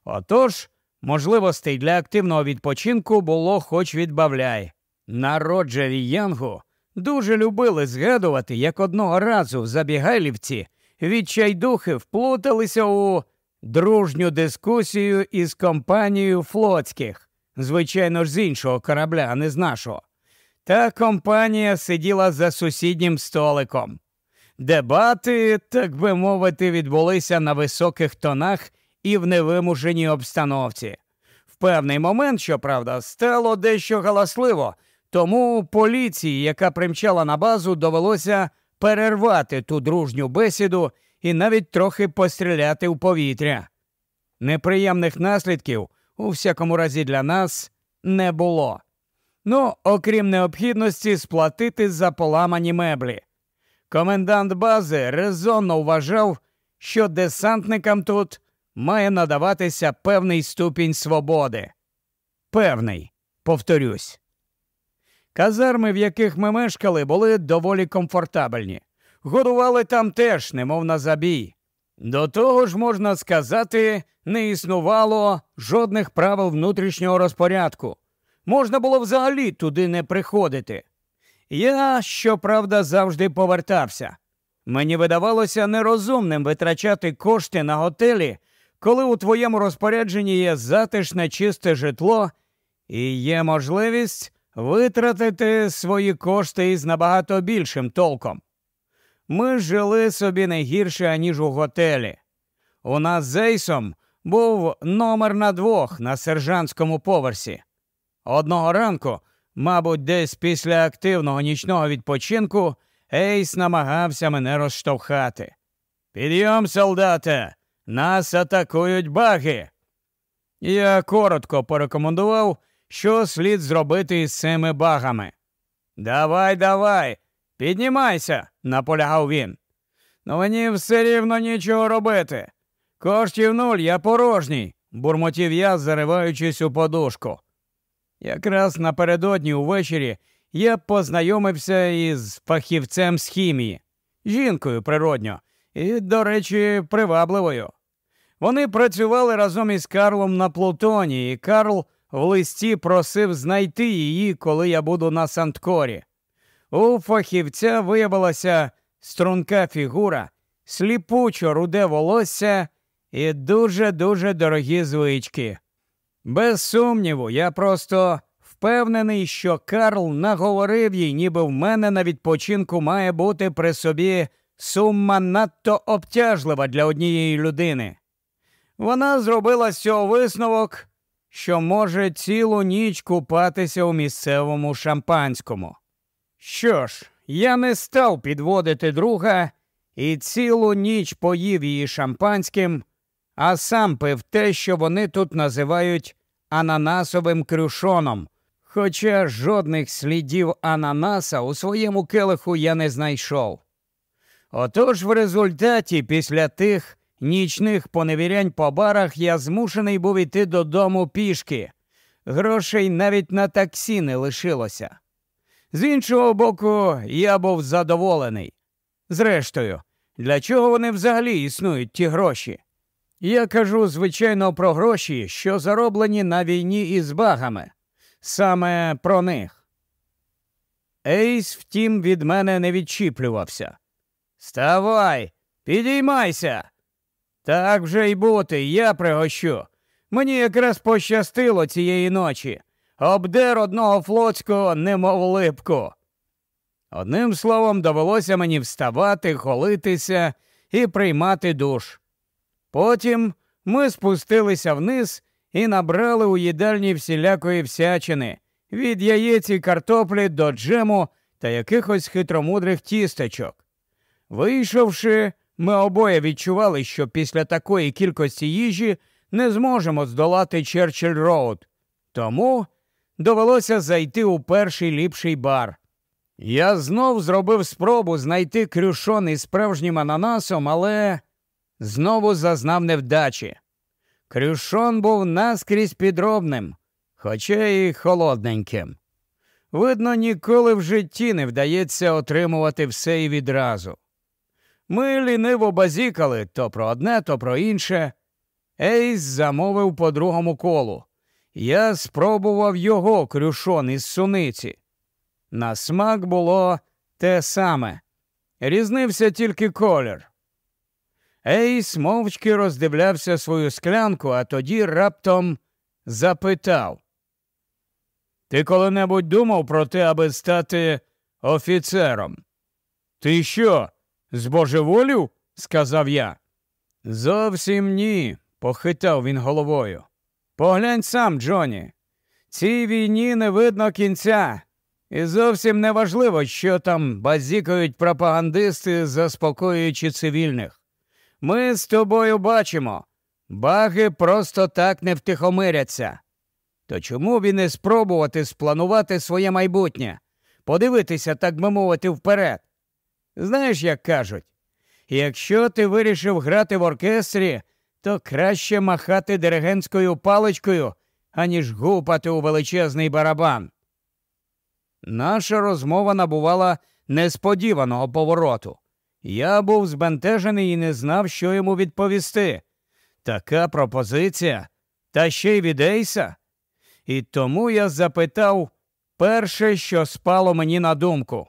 Отож, можливостей для активного відпочинку було хоч відбавляй. На Роджері Янгу дуже любили згадувати, як одного разу в Забігайлівці відчайдухи вплуталися у дружню дискусію із компанією флотських, звичайно ж, з іншого корабля, а не з нашого. Та компанія сиділа за сусіднім столиком. Дебати, так би мовити, відбулися на високих тонах і в невимушеній обстановці. В певний момент, щоправда, стало дещо галасливо, тому поліції, яка примчала на базу, довелося перервати ту дружню бесіду і навіть трохи постріляти в повітря. Неприємних наслідків, у всякому разі для нас, не було. Ну, окрім необхідності сплатити за поламані меблі. Комендант бази резонно вважав, що десантникам тут має надаватися певний ступінь свободи. Певний, повторюсь. Казарми, в яких ми мешкали, були доволі комфортабельні. Годували там теж, немов на забій. До того ж, можна сказати, не існувало жодних правил внутрішнього розпорядку. Можна було взагалі туди не приходити. Я, щоправда, завжди повертався. Мені видавалося нерозумним витрачати кошти на готелі, коли у твоєму розпорядженні є затишне чисте житло і є можливість витратити свої кошти із набагато більшим толком. Ми жили собі не гірше, аніж у готелі. У нас з Ейсом був номер на двох на сержантському поверсі. Одного ранку, мабуть, десь після активного нічного відпочинку, Ейс намагався мене розштовхати. Підйом, солдате, нас атакують баги. Я коротко порекомендував, що слід зробити із цими багами. Давай, давай, піднімайся, наполягав він. Ну мені все рівно нічого робити. Коштів нуль, я порожній, бурмотів я, зариваючись у подушку. Якраз напередодні увечері я познайомився із фахівцем з хімії, жінкою природньо, і, до речі, привабливою. Вони працювали разом із Карлом на Плутоні, і Карл в листі просив знайти її, коли я буду на Санткорі. У фахівця виявилася струнка фігура, сліпучо руде волосся і дуже-дуже дорогі звички. Без сумніву, я просто впевнений, що Карл наговорив їй, ніби в мене на відпочинку має бути при собі сума надто обтяжлива для однієї людини. Вона зробила з цього висновок, що може цілу ніч купатися у місцевому шампанському. Що ж, я не став підводити друга і цілу ніч поїв її шампанським, а сам пив те, що вони тут називають ананасовим крюшоном, хоча жодних слідів ананаса у своєму келиху я не знайшов. Отож в результаті після тих нічних поневірянь по барах я змушений був іти додому пішки. Грошей навіть на таксі не лишилося. З іншого боку, я був задоволений. Зрештою, для чого вони взагалі існують ті гроші? Я кажу, звичайно, про гроші, що зароблені на війні із багами. Саме про них. Ейс, втім, від мене не відчіплювався. Ставай, підіймайся. Так вже й бути, я пригощу. Мені якраз пощастило цієї ночі. Обдер одного флотського, немов липку. Одним словом, довелося мені вставати, голитися і приймати душ. Потім ми спустилися вниз і набрали у їдальні всілякої всячини від яєць і картоплі до джему та якихось хитромудрих тістечок. Вийшовши, ми обоє відчували, що після такої кількості їжі не зможемо здолати Черчилль Роуд. Тому довелося зайти у перший ліпший бар. Я знов зробив спробу знайти крюшон із справжнім ананасом, але знову зазнав невдачі. Крюшон був наскрізь підробним, хоча й холодненьким. Видно, ніколи в житті не вдається отримувати все і відразу. Ми ліниво базікали то про одне, то про інше. Ейс замовив по другому колу. Я спробував його крюшон із суниці. На смак було те саме. Різнився тільки колір. Ейс мовчки роздивлявся свою склянку, а тоді раптом запитав. Ти коли-небудь думав про те, аби стати офіцером? Ти що, збожеволів? сказав я. Зовсім ні, похитав він головою. Поглянь сам, Джоні. Цій війні не видно кінця. І зовсім не важливо, що там базікають пропагандисти, заспокоюючи цивільних. Ми з тобою бачимо, баги просто так не втихомиряться. То чому б і спробувати спланувати своє майбутнє, подивитися, так би мовити, вперед? Знаєш, як кажуть, якщо ти вирішив грати в оркестрі, то краще махати диригентською паличкою, аніж гупати у величезний барабан. Наша розмова набувала несподіваного повороту. Я був збентежений і не знав, що йому відповісти. Така пропозиція, та ще й від Ейса. І тому я запитав перше, що спало мені на думку.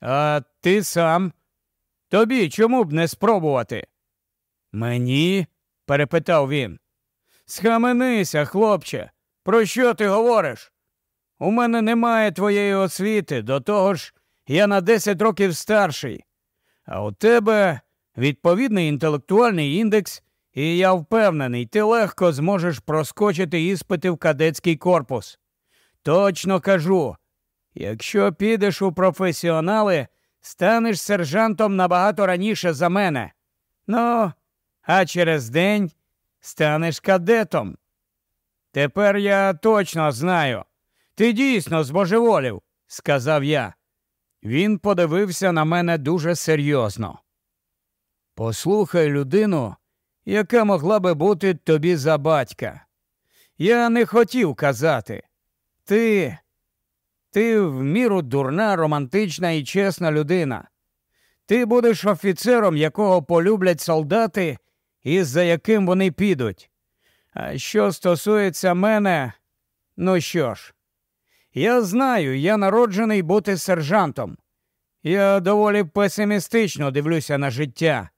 А ти сам? Тобі чому б не спробувати? Мені? перепитав він. Схаменися, хлопче. Про що ти говориш? У мене немає твоєї освіти, до того ж, я на 10 років старший. А у тебе відповідний інтелектуальний індекс, і я впевнений, ти легко зможеш проскочити іспити в кадетський корпус. Точно кажу, якщо підеш у професіонали, станеш сержантом набагато раніше за мене. Ну, а через день станеш кадетом. Тепер я точно знаю. Ти дійсно збожеволів, сказав я. Він подивився на мене дуже серйозно. Послухай людину, яка могла би бути тобі за батька. Я не хотів казати. Ти Ти в міру дурна, романтична і чесна людина. Ти будеш офіцером, якого полюблять солдати і за яким вони підуть. А що стосується мене, ну що ж, я знаю, я народжений бути сержантом. Я доволі песимістично дивлюся на життя.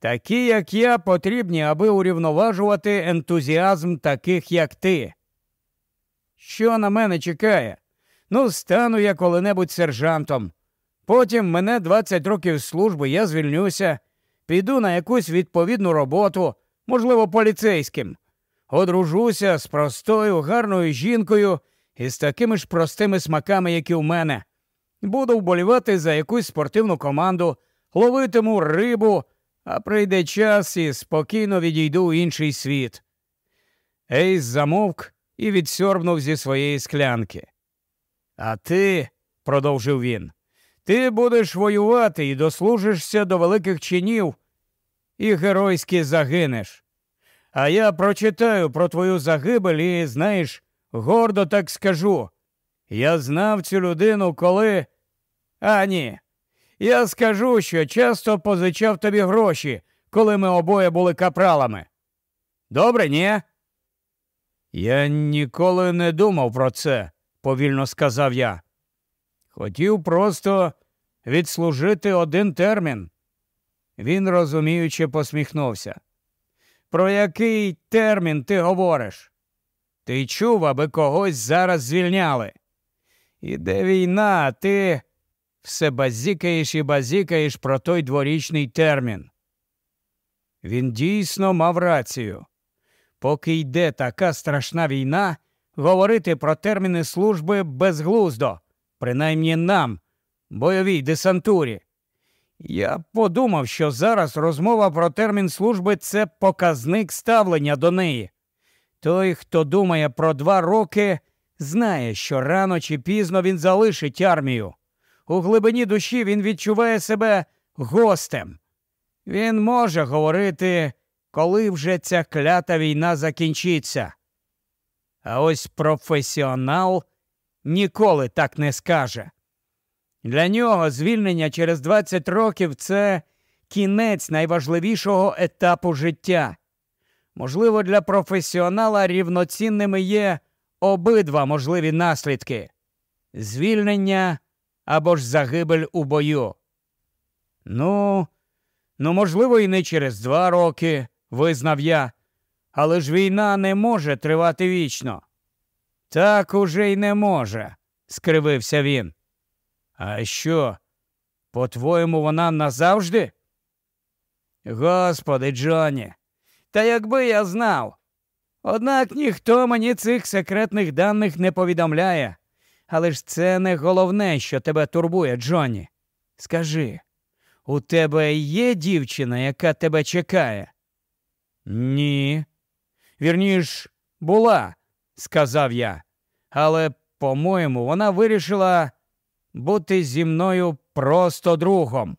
Такі, як я, потрібні, аби урівноважувати ентузіазм таких, як ти. Що на мене чекає? Ну, стану я коли-небудь сержантом. Потім мене 20 років служби, я звільнюся, піду на якусь відповідну роботу, можливо, поліцейським. Одружуся з простою, гарною жінкою і з такими ж простими смаками, як і у мене. Буду вболівати за якусь спортивну команду, ловитиму рибу, а прийде час і спокійно відійду у інший світ. Ейс замовк і відсьорбнув зі своєї склянки. А ти, продовжив він, ти будеш воювати і дослужишся до великих чинів і геройськи загинеш. А я прочитаю про твою загибель і, знаєш, гордо так скажу. Я знав цю людину, коли. А ні. Я скажу, що часто позичав тобі гроші, коли ми обоє були капралами. Добре, ні? Я ніколи не думав про це, повільно сказав я. Хотів просто відслужити один термін. Він розуміюче посміхнувся. Про який термін ти говориш? Ти чув, аби когось зараз звільняли. Іде війна, ти все базікаєш і базікаєш про той дворічний термін. Він дійсно мав рацію. Поки йде така страшна війна, говорити про терміни служби безглуздо, принаймні нам, бойовій десантурі. Я подумав, що зараз розмова про термін служби це показник ставлення до неї. Той, хто думає про два роки, знає, що рано чи пізно він залишить армію. У глибині душі він відчуває себе гостем. Він може говорити, коли вже ця клята війна закінчиться. А ось професіонал ніколи так не скаже. Для нього звільнення через 20 років це кінець найважливішого етапу життя. Можливо, для професіонала рівноцінними є обидва можливі наслідки звільнення або ж загибель у бою. Ну, ну, можливо, і не через два роки, визнав я, але ж війна не може тривати вічно. Так уже й не може, скривився він. А що? По-твоєму, вона назавжди? Господи, Джоні, та якби я знав. Однак ніхто мені цих секретних даних не повідомляє. Але ж це не головне, що тебе турбує, Джоні. Скажи, у тебе є дівчина, яка тебе чекає? Ні. Вірніш, була, сказав я. Але, по-моєму, вона вирішила бути зі мною просто другом.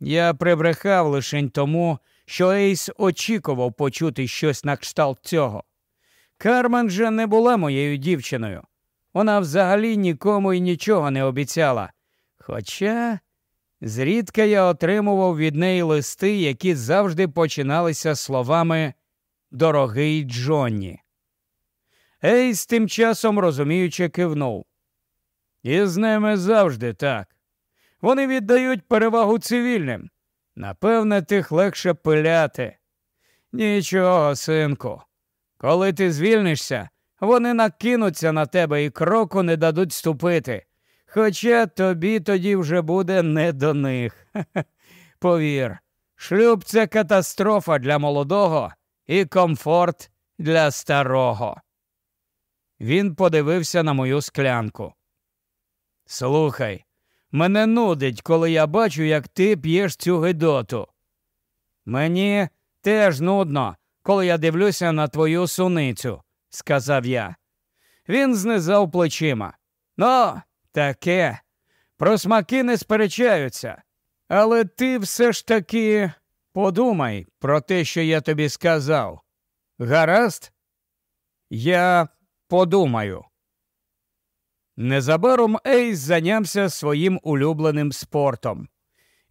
Я прибрехав лишень тому, що Ейс очікував почути щось на кшталт цього. Кармен же не була моєю дівчиною. Вона взагалі нікому і нічого не обіцяла. Хоча зрідка я отримував від неї листи, які завжди починалися словами Дорогий Джонні. Ейс тим часом розуміюче кивнув. І з ними завжди так. Вони віддають перевагу цивільним. Напевне, тих легше пиляти. Нічого, синку. Коли ти звільнишся, вони накинуться на тебе і кроку не дадуть ступити. Хоча тобі тоді вже буде не до них. Повір, шлюб це катастрофа для молодого і комфорт для старого. Він подивився на мою склянку. Слухай, мене нудить, коли я бачу, як ти п'єш цю гидоту. Мені теж нудно, коли я дивлюся на твою суницю, сказав я. Він знизав плечима. Ну, таке. Про смаки не сперечаються. Але ти все ж таки подумай про те, що я тобі сказав. Гаразд? Я подумаю. Незабаром Ейс зайнявся своїм улюбленим спортом.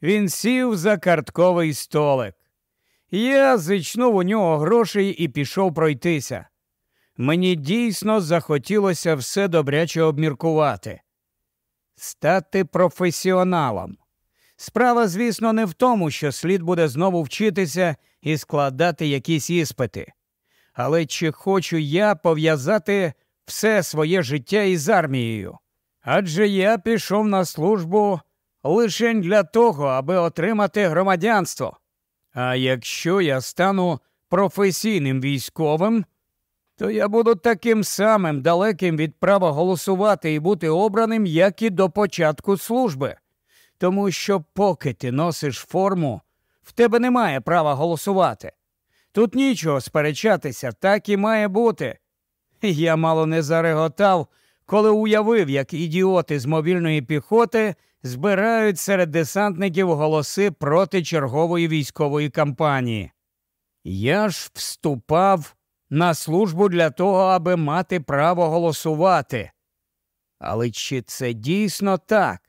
Він сів за картковий столик. Я зичнув у нього грошей і пішов пройтися. Мені дійсно захотілося все добряче обміркувати. Стати професіоналом. Справа, звісно, не в тому, що слід буде знову вчитися і складати якісь іспити. Але чи хочу я пов'язати все своє життя із армією? Адже я пішов на службу лише для того, аби отримати громадянство. А якщо я стану професійним військовим, то я буду таким самим далеким від права голосувати і бути обраним, як і до початку служби. Тому що, поки ти носиш форму, в тебе немає права голосувати. Тут нічого сперечатися, так і має бути. Я мало не зареготав, коли уявив, як ідіоти з мобільної піхоти збирають серед десантників голоси проти чергової військової кампанії. Я ж вступав на службу для того, аби мати право голосувати. Але чи це дійсно так?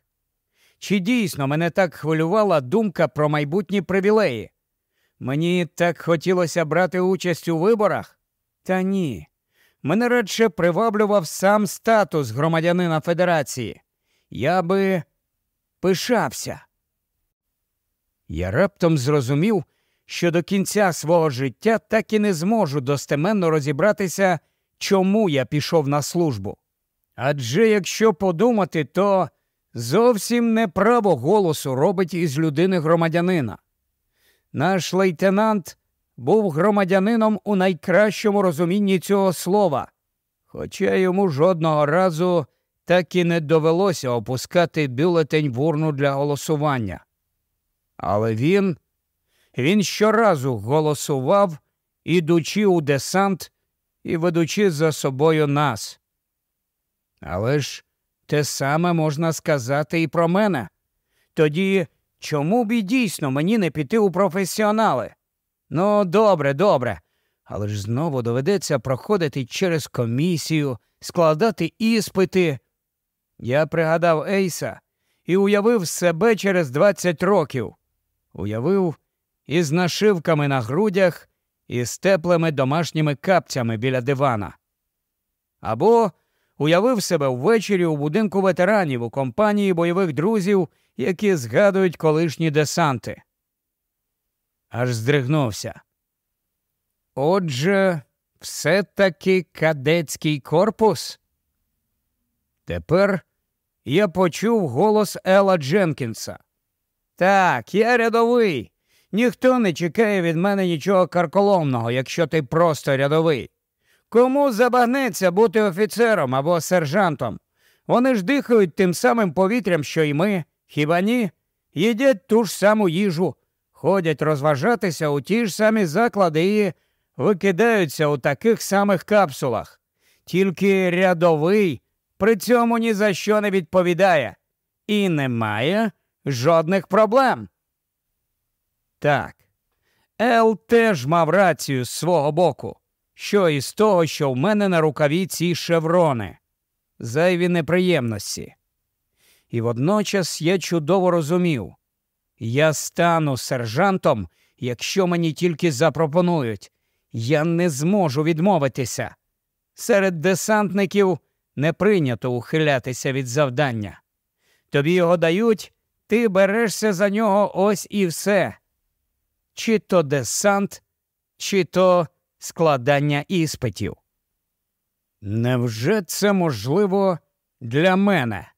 Чи дійсно мене так хвилювала думка про майбутні привілеї? Мені так хотілося брати участь у виборах? Та ні. Мене радше приваблював сам статус громадянина Федерації. Я би пишався. Я раптом зрозумів, що до кінця свого життя так і не зможу достеменно розібратися, чому я пішов на службу. Адже якщо подумати, то зовсім не право голосу робить із людини громадянина. Наш лейтенант був громадянином у найкращому розумінні цього слова, хоча йому жодного разу так і не довелося опускати бюлетень в урну для голосування. Але він, він щоразу голосував, ідучи у десант і ведучи за собою нас. Але ж те саме можна сказати і про мене. Тоді чому б і дійсно мені не піти у професіонали? Ну, добре, добре. Але ж знову доведеться проходити через комісію, складати іспити. Я пригадав Ейса і уявив себе через 20 років. Уявив із нашивками на грудях і з теплими домашніми капцями біля дивана. Або уявив себе ввечері у будинку ветеранів у компанії бойових друзів, які згадують колишні десанти. Аж здригнувся. Отже, все таки кадетський корпус. Тепер я почув голос Ела Дженкінса. Так, я рядовий. Ніхто не чекає від мене нічого карколомного, якщо ти просто рядовий. Кому забагнеться бути офіцером або сержантом? Вони ж дихають тим самим повітрям, що й ми, хіба ні? Їдять ту ж саму їжу, ходять розважатися у ті ж самі заклади і викидаються у таких самих капсулах. Тільки рядовий при цьому ні за що не відповідає і немає жодних проблем. Так, Ел теж мав рацію з свого боку. Що із того, що в мене на рукаві ці шеврони, зайві неприємності. І водночас я чудово розумів я стану сержантом, якщо мені тільки запропонують. Я не зможу відмовитися. Серед десантників не прийнято ухилятися від завдання. Тобі його дають, ти берешся за нього ось і все. Чи то десант, чи то складання іспитів. Невже це можливо для мене?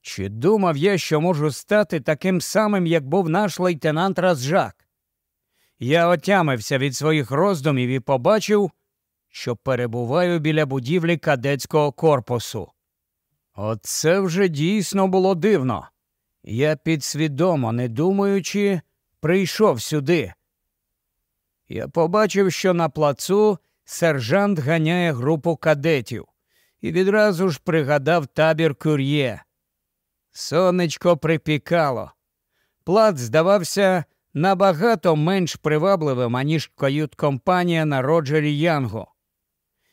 Чи думав я, що можу стати таким самим, як був наш лейтенант Разжак? Я отямився від своїх роздумів і побачив, що перебуваю біля будівлі кадетського корпусу. Оце вже дійсно було дивно. Я підсвідомо, не думаючи, прийшов сюди. Я побачив, що на плацу сержант ганяє групу кадетів і відразу ж пригадав табір кур'є. Сонечко припікало. Плац здавався набагато менш привабливим, аніж кают-компанія на Роджері Янгу.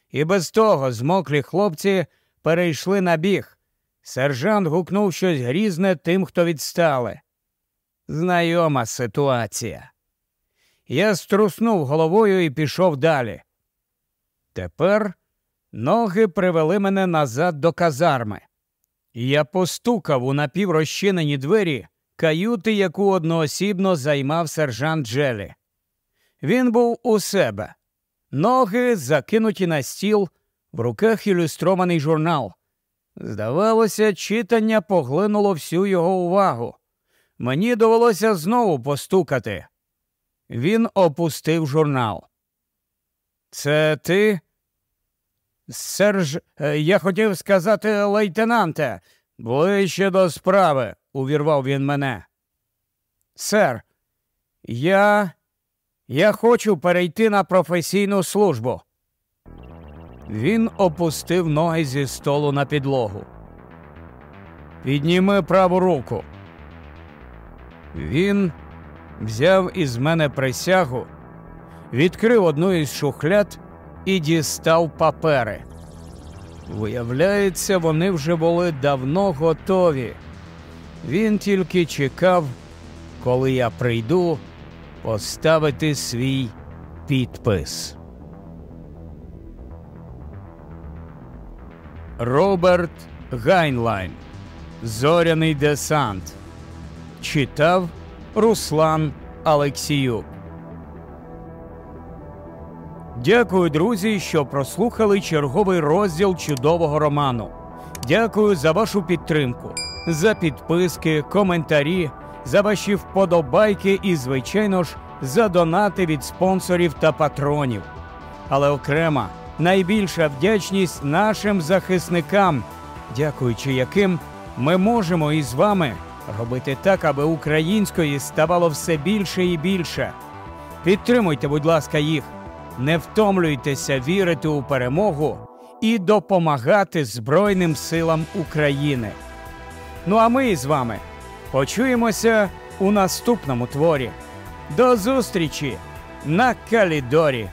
І без того змоклі хлопці перейшли на біг. Сержант гукнув щось грізне тим, хто відстали. Знайома ситуація. Я струснув головою і пішов далі. Тепер ноги привели мене назад до казарми. Я постукав у напіврозчинені двері каюти, яку одноосібно займав сержант Джелі. Він був у себе, ноги закинуті на стіл, в руках ілюстрований журнал. Здавалося, читання поглинуло всю його увагу. Мені довелося знову постукати. Він опустив журнал. Це ти? Серж, е, я хотів сказати, лейтенанте, ближче до справи, увірвав він мене. Сер, я. Я хочу перейти на професійну службу. Він опустив ноги зі столу на підлогу. Підніми праву руку. Він взяв із мене присягу, відкрив одну із шухляд і дістав папери. Виявляється, вони вже були давно готові. Він тільки чекав, коли я прийду поставити свій підпис. Роберт Гайнлайн. Зоряний десант. Читав Руслан Алексіюк. Дякую, друзі, що прослухали черговий розділ чудового роману. Дякую за вашу підтримку, за підписки, коментарі, за ваші вподобайки і, звичайно ж, за донати від спонсорів та патронів. Але окрема найбільша вдячність нашим захисникам, дякуючи яким ми можемо із вами робити так, аби української ставало все більше і більше. Підтримуйте, будь ласка, їх, не втомлюйтеся вірити у перемогу і допомагати Збройним силам України. Ну а ми з вами почуємося у наступному творі. До зустрічі на Калідорі!